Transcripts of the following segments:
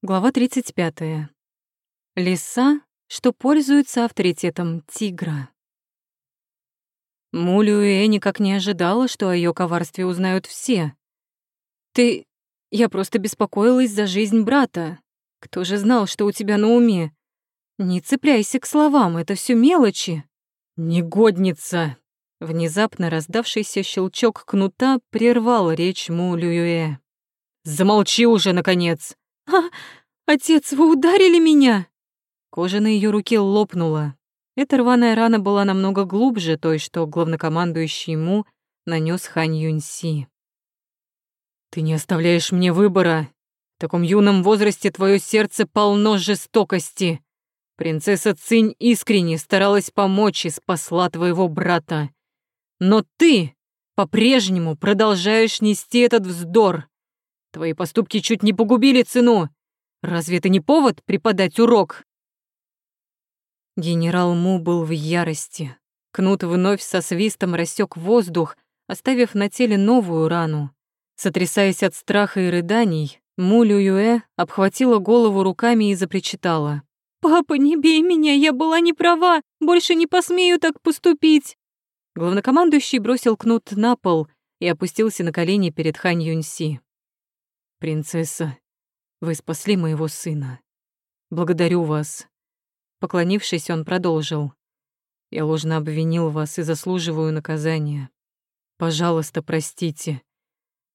Глава 35. Лиса, что пользуется авторитетом тигра. Мулюэ никак не ожидала, что о ее коварстве узнают все. «Ты... Я просто беспокоилась за жизнь брата. Кто же знал, что у тебя на уме? Не цепляйся к словам, это все мелочи». «Негодница!» Внезапно раздавшийся щелчок кнута прервал речь Мулюэ. «Замолчи уже, наконец!» «А, отец, вы ударили меня!» Кожа на ее руке лопнула. Эта рваная рана была намного глубже той, что главнокомандующий ему нанес Хань Юньси. «Ты не оставляешь мне выбора. В таком юном возрасте твое сердце полно жестокости. Принцесса Цинь искренне старалась помочь и спасла твоего брата. Но ты по-прежнему продолжаешь нести этот вздор. Твои поступки чуть не погубили цену. Разве это не повод преподать урок?» Генерал Му был в ярости. Кнут вновь со свистом рассек воздух, оставив на теле новую рану. Сотрясаясь от страха и рыданий, Му Лююэ обхватила голову руками и запричитала. «Папа, не бей меня, я была не права, больше не посмею так поступить!» Главнокомандующий бросил кнут на пол и опустился на колени перед Хань Юньси. «Принцесса, вы спасли моего сына. Благодарю вас». Поклонившись, он продолжил. «Я ложно обвинил вас и заслуживаю наказания. Пожалуйста, простите.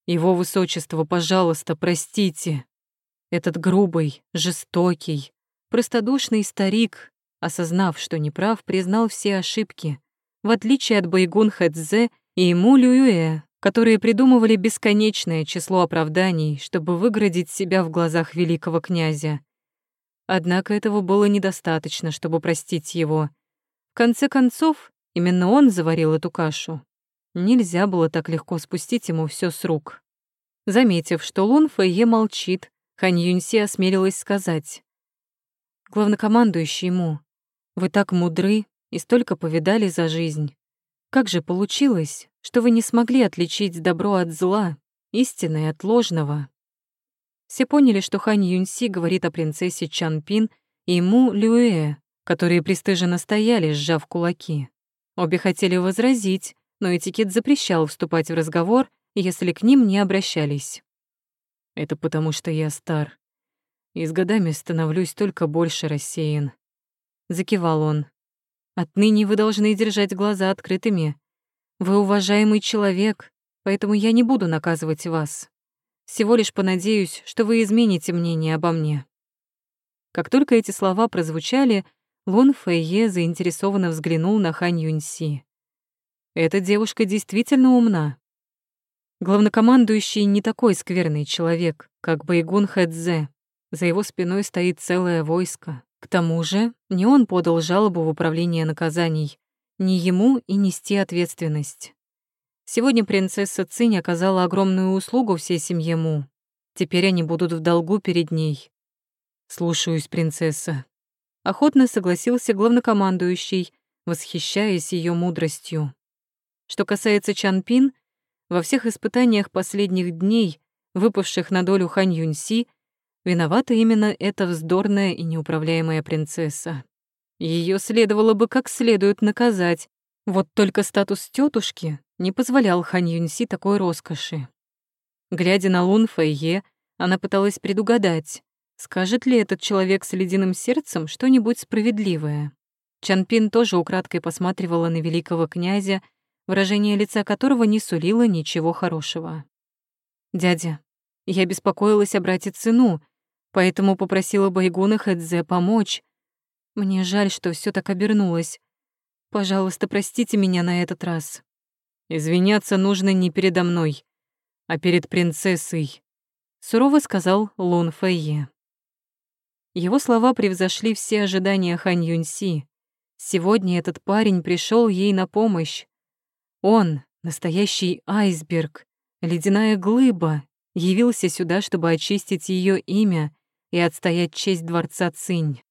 Его высочество, пожалуйста, простите. Этот грубый, жестокий, простодушный старик, осознав, что неправ, признал все ошибки, в отличие от Байгун Хэцзе и Му Лююэ, которые придумывали бесконечное число оправданий, чтобы выградить себя в глазах великого князя. Однако этого было недостаточно, чтобы простить его. В конце концов, именно он заварил эту кашу. Нельзя было так легко спустить ему все с рук. Заметив, что Лун Фэйе молчит, Хань Юньси осмелилась сказать. «Главнокомандующий ему, вы так мудры и столько повидали за жизнь. Как же получилось, что вы не смогли отличить добро от зла, истинное от ложного? Все поняли, что Хань Юньси говорит о принцессе Чанпин и Му Люэ, которые пристыженно стояли, сжав кулаки. Обе хотели возразить, но этикет запрещал вступать в разговор, если к ним не обращались. «Это потому, что я стар. И с годами становлюсь только больше рассеян». Закивал он. Отныне вы должны держать глаза открытыми. Вы уважаемый человек, поэтому я не буду наказывать вас. Всего лишь понадеюсь, что вы измените мнение обо мне». Как только эти слова прозвучали, Лун Фэйе заинтересованно взглянул на Хань Юньси. «Эта девушка действительно умна. Главнокомандующий не такой скверный человек, как Байгун Хэдзе. За его спиной стоит целое войско. К тому же не он подал жалобу в управление наказаний, не ему и нести ответственность. Сегодня принцесса Цинь оказала огромную услугу всей семье Му. Теперь они будут в долгу перед ней. «Слушаюсь, принцесса». Охотно согласился главнокомандующий, восхищаясь ее мудростью. Что касается Чанпин, во всех испытаниях последних дней, выпавших на долю Хань Юньси, Виновата именно эта вздорная и неуправляемая принцесса. Ее следовало бы как следует наказать, вот только статус тетушки не позволял Хан Юньси такой роскоши. Глядя на Лун Фэйе, она пыталась предугадать, скажет ли этот человек с ледяным сердцем что-нибудь справедливое. Чанпин тоже украдкой посматривала на великого князя, выражение лица которого не сулило ничего хорошего. «Дядя, я беспокоилась о брате Цину, поэтому попросила Байгуна Хэдзе помочь. Мне жаль, что все так обернулось. Пожалуйста, простите меня на этот раз. Извиняться нужно не передо мной, а перед принцессой, сурово сказал Лун Фэйе. Его слова превзошли все ожидания Хань Юньси. Сегодня этот парень пришел ей на помощь. Он — настоящий айсберг, ледяная глыба, явился сюда, чтобы очистить ее имя и отстоять честь дворца Цинь.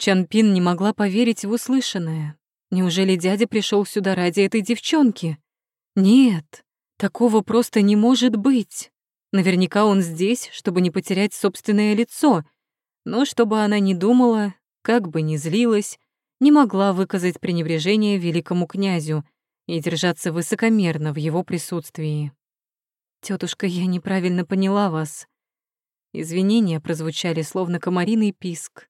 Чанпин не могла поверить в услышанное. Неужели дядя пришел сюда ради этой девчонки? Нет, такого просто не может быть. Наверняка он здесь, чтобы не потерять собственное лицо. Но чтобы она не думала, как бы ни злилась, не могла выказать пренебрежение великому князю и держаться высокомерно в его присутствии. Тетушка, я неправильно поняла вас». Извинения прозвучали, словно комариный писк.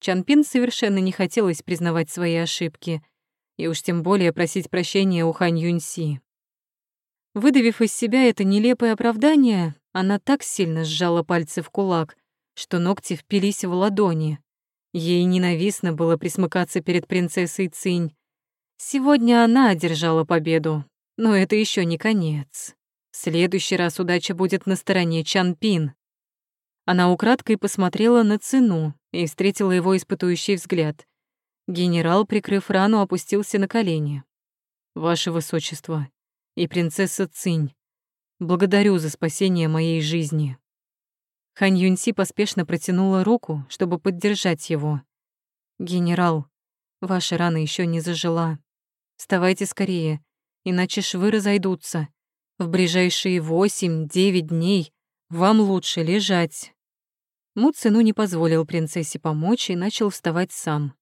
Чанпин совершенно не хотелось признавать свои ошибки, и уж тем более просить прощения у Хань Юньси. Выдавив из себя это нелепое оправдание, она так сильно сжала пальцы в кулак, что ногти впились в ладони. Ей ненавистно было присмыкаться перед принцессой Цинь. Сегодня она одержала победу, но это еще не конец. В следующий раз удача будет на стороне Чан Пин. Она украдкой посмотрела на цену и встретила его испытующий взгляд. Генерал, прикрыв рану, опустился на колени. «Ваше Высочество и принцесса Цинь, благодарю за спасение моей жизни». Хань Юньси поспешно протянула руку, чтобы поддержать его. «Генерал, ваша рана еще не зажила. Вставайте скорее, иначе швы разойдутся. В ближайшие восемь-девять дней вам лучше лежать». Му Цину не позволил принцессе помочь и начал вставать сам.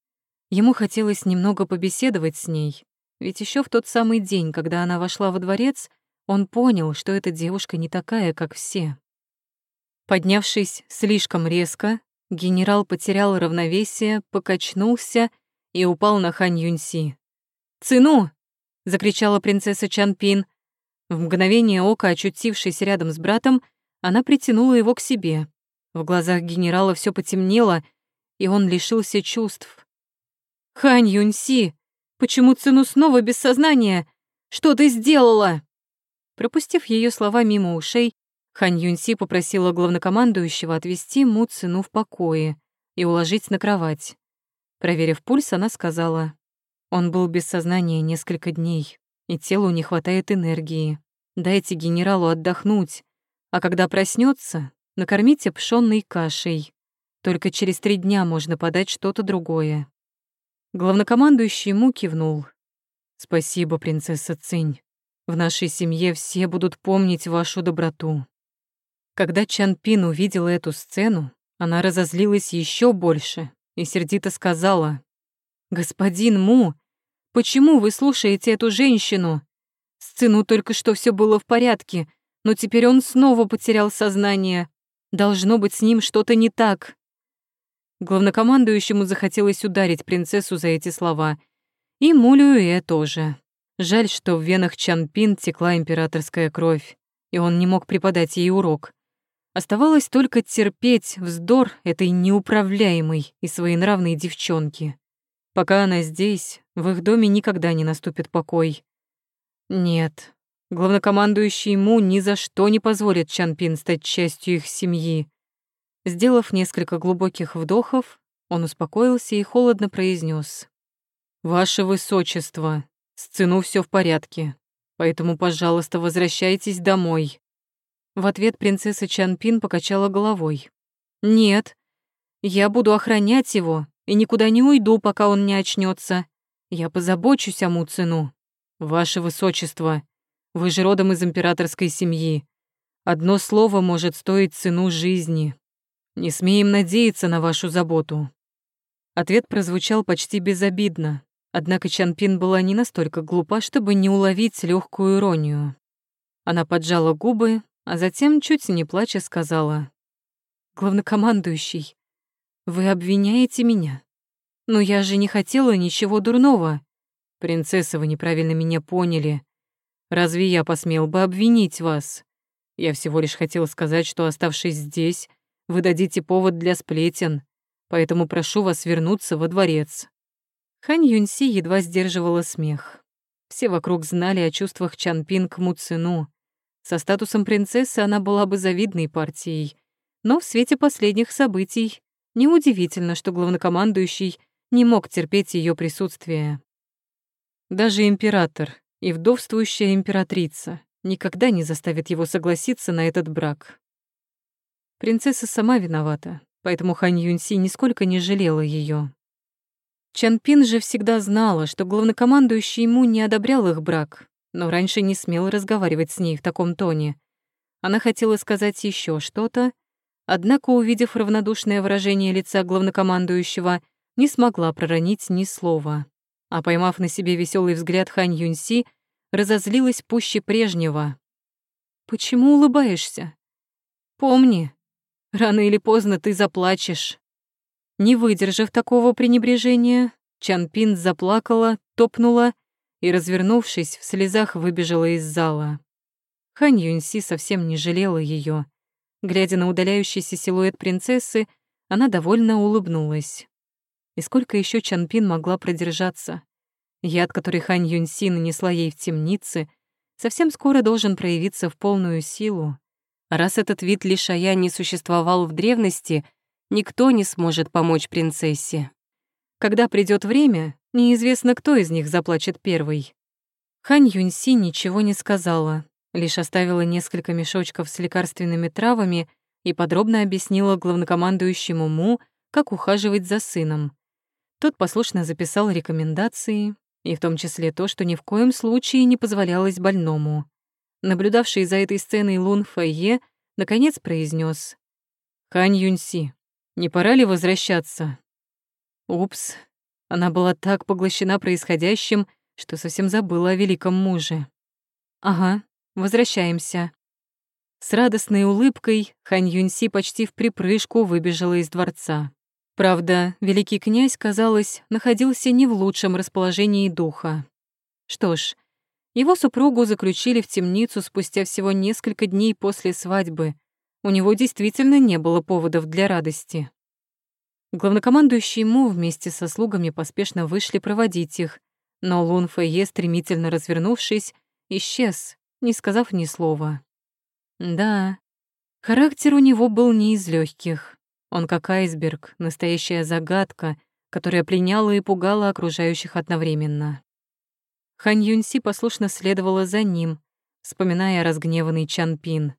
Ему хотелось немного побеседовать с ней, ведь еще в тот самый день, когда она вошла во дворец, он понял, что эта девушка не такая, как все. Поднявшись слишком резко, генерал потерял равновесие, покачнулся и упал на Хань Юньси. «Цину!» — закричала принцесса Чанпин. В мгновение ока, очутившись рядом с братом, она притянула его к себе. В глазах генерала все потемнело, и он лишился чувств. «Хань Юньси, почему Цину снова без сознания? Что ты сделала?» Пропустив ее слова мимо ушей, Хань Юньси попросила главнокомандующего отвезти Му Цину в покое и уложить на кровать. Проверив пульс, она сказала, он был без сознания несколько дней, и телу не хватает энергии. Дайте генералу отдохнуть, а когда проснется, накормите пшённой кашей. Только через три дня можно подать что-то другое. Главнокомандующий ему кивнул. «Спасибо, принцесса Цинь. В нашей семье все будут помнить вашу доброту». Когда Чан Пин увидела эту сцену, она разозлилась еще больше и сердито сказала, «Господин Му, почему вы слушаете эту женщину? С только что все было в порядке, но теперь он снова потерял сознание. Должно быть с ним что-то не так». Главнокомандующему захотелось ударить принцессу за эти слова. И Мулюэ тоже. Жаль, что в венах Чан Пин текла императорская кровь, и он не мог преподать ей урок. Оставалось только терпеть вздор этой неуправляемой и своенравной девчонки. Пока она здесь, в их доме никогда не наступит покой. Нет, главнокомандующий ему ни за что не позволит Чанпин стать частью их семьи. Сделав несколько глубоких вдохов, он успокоился и холодно произнес: «Ваше Высочество, с цену все в порядке, поэтому, пожалуйста, возвращайтесь домой. В ответ принцесса Чанпин покачала головой. «Нет, я буду охранять его и никуда не уйду, пока он не очнется. Я позабочусь о Муцину. Ваше Высочество, вы же родом из императорской семьи. Одно слово может стоить цену жизни. Не смеем надеяться на вашу заботу». Ответ прозвучал почти безобидно, однако Чанпин была не настолько глупа, чтобы не уловить легкую иронию. Она поджала губы, а затем, чуть не плача, сказала. «Главнокомандующий, вы обвиняете меня? Но я же не хотела ничего дурного. Принцесса, вы неправильно меня поняли. Разве я посмел бы обвинить вас? Я всего лишь хотел сказать, что, оставшись здесь, вы дадите повод для сплетен, поэтому прошу вас вернуться во дворец». Хань Юньси едва сдерживала смех. Все вокруг знали о чувствах Чанпин к Муцину, со статусом принцессы она была бы завидной партией, но в свете последних событий неудивительно, что главнокомандующий не мог терпеть ее присутствие. Даже император и вдовствующая императрица никогда не заставят его согласиться на этот брак. Принцесса сама виновата, поэтому Хань Юньси нисколько не жалела ее. Чан Пин же всегда знала, что главнокомандующий ему не одобрял их брак, но раньше не смел разговаривать с ней в таком тоне. Она хотела сказать еще что-то, однако, увидев равнодушное выражение лица главнокомандующего, не смогла проронить ни слова. А поймав на себе веселый взгляд Хань Юньси, разозлилась пуще прежнего. «Почему улыбаешься? Помни, рано или поздно ты заплачешь». Не выдержав такого пренебрежения, Чан Пин заплакала, топнула и, развернувшись, в слезах выбежала из зала. Хань Юньси совсем не жалела ее. Глядя на удаляющийся силуэт принцессы, она довольно улыбнулась. И сколько еще Чанпин могла продержаться? Яд, который Хань Юньси нанесла ей в темнице, совсем скоро должен проявиться в полную силу. раз этот вид лишая не существовал в древности, никто не сможет помочь принцессе. Когда придет время, неизвестно, кто из них заплачет первый. Хань Юньси ничего не сказала, лишь оставила несколько мешочков с лекарственными травами и подробно объяснила главнокомандующему Му, как ухаживать за сыном. Тот послушно записал рекомендации, и в том числе то, что ни в коем случае не позволялось больному. Наблюдавший за этой сценой Лун Фэйе наконец произнес: «Хань Юньси, не пора ли возвращаться?» Упс, она была так поглощена происходящим, что совсем забыла о великом муже. «Ага, Возвращаемся». С радостной улыбкой Хань Юньси почти в припрыжку выбежала из дворца. Правда, великий князь, казалось, находился не в лучшем расположении духа. Что ж, его супругу заключили в темницу спустя всего несколько дней после свадьбы. У него действительно не было поводов для радости. Главнокомандующий Му вместе со слугами поспешно вышли проводить их, но Лун Фэйе, стремительно развернувшись, исчез, не сказав ни слова. Да, характер у него был не из легких. Он как айсберг, настоящая загадка, которая пленяла и пугала окружающих одновременно. Хан Юньси послушно следовала за ним, вспоминая разгневанный Чан Пин.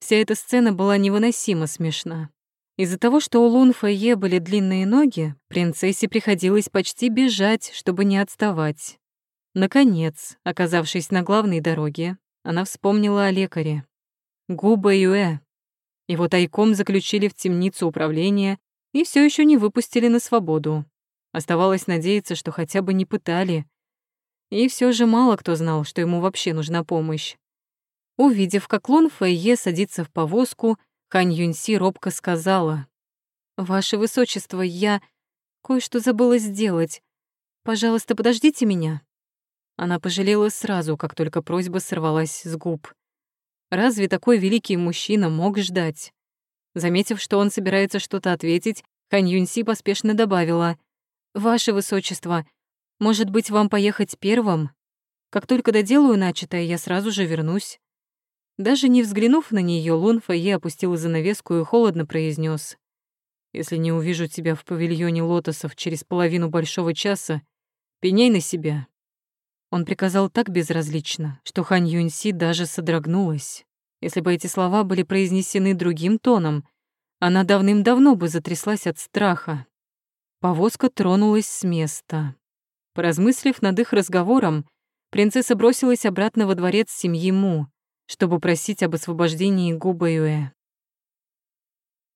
Вся эта сцена была невыносимо смешна. Из-за того, что у Лун Фэйе были длинные ноги, принцессе приходилось почти бежать, чтобы не отставать. Наконец, оказавшись на главной дороге, она вспомнила о лекаре. Губа Юэ. Его тайком заключили в темницу управления и все еще не выпустили на свободу. Оставалось надеяться, что хотя бы не пытали. И все же мало кто знал, что ему вообще нужна помощь. Увидев, как Лун Фэйе садится в повозку, Хань Юньси робко сказала. «Ваше Высочество, я кое-что забыла сделать. Пожалуйста, подождите меня». Она пожалела сразу, как только просьба сорвалась с губ. Разве такой великий мужчина мог ждать? Заметив, что он собирается что-то ответить, Хань Юньси поспешно добавила. «Ваше Высочество, может быть, вам поехать первым? Как только доделаю начатое, я сразу же вернусь». Даже не взглянув на нее, Лун Фэйе опустила занавеску и холодно произнес: «Если не увижу тебя в павильоне лотосов через половину большого часа, пеняй на себя, он приказал так безразлично, что Хань Юньси даже содрогнулась. Если бы эти слова были произнесены другим тоном, она давным-давно бы затряслась от страха. Повозка тронулась с места. Поразмыслив над их разговором, принцесса бросилась обратно во дворец семьи Му, чтобы просить об освобождении Гу Бэюэ.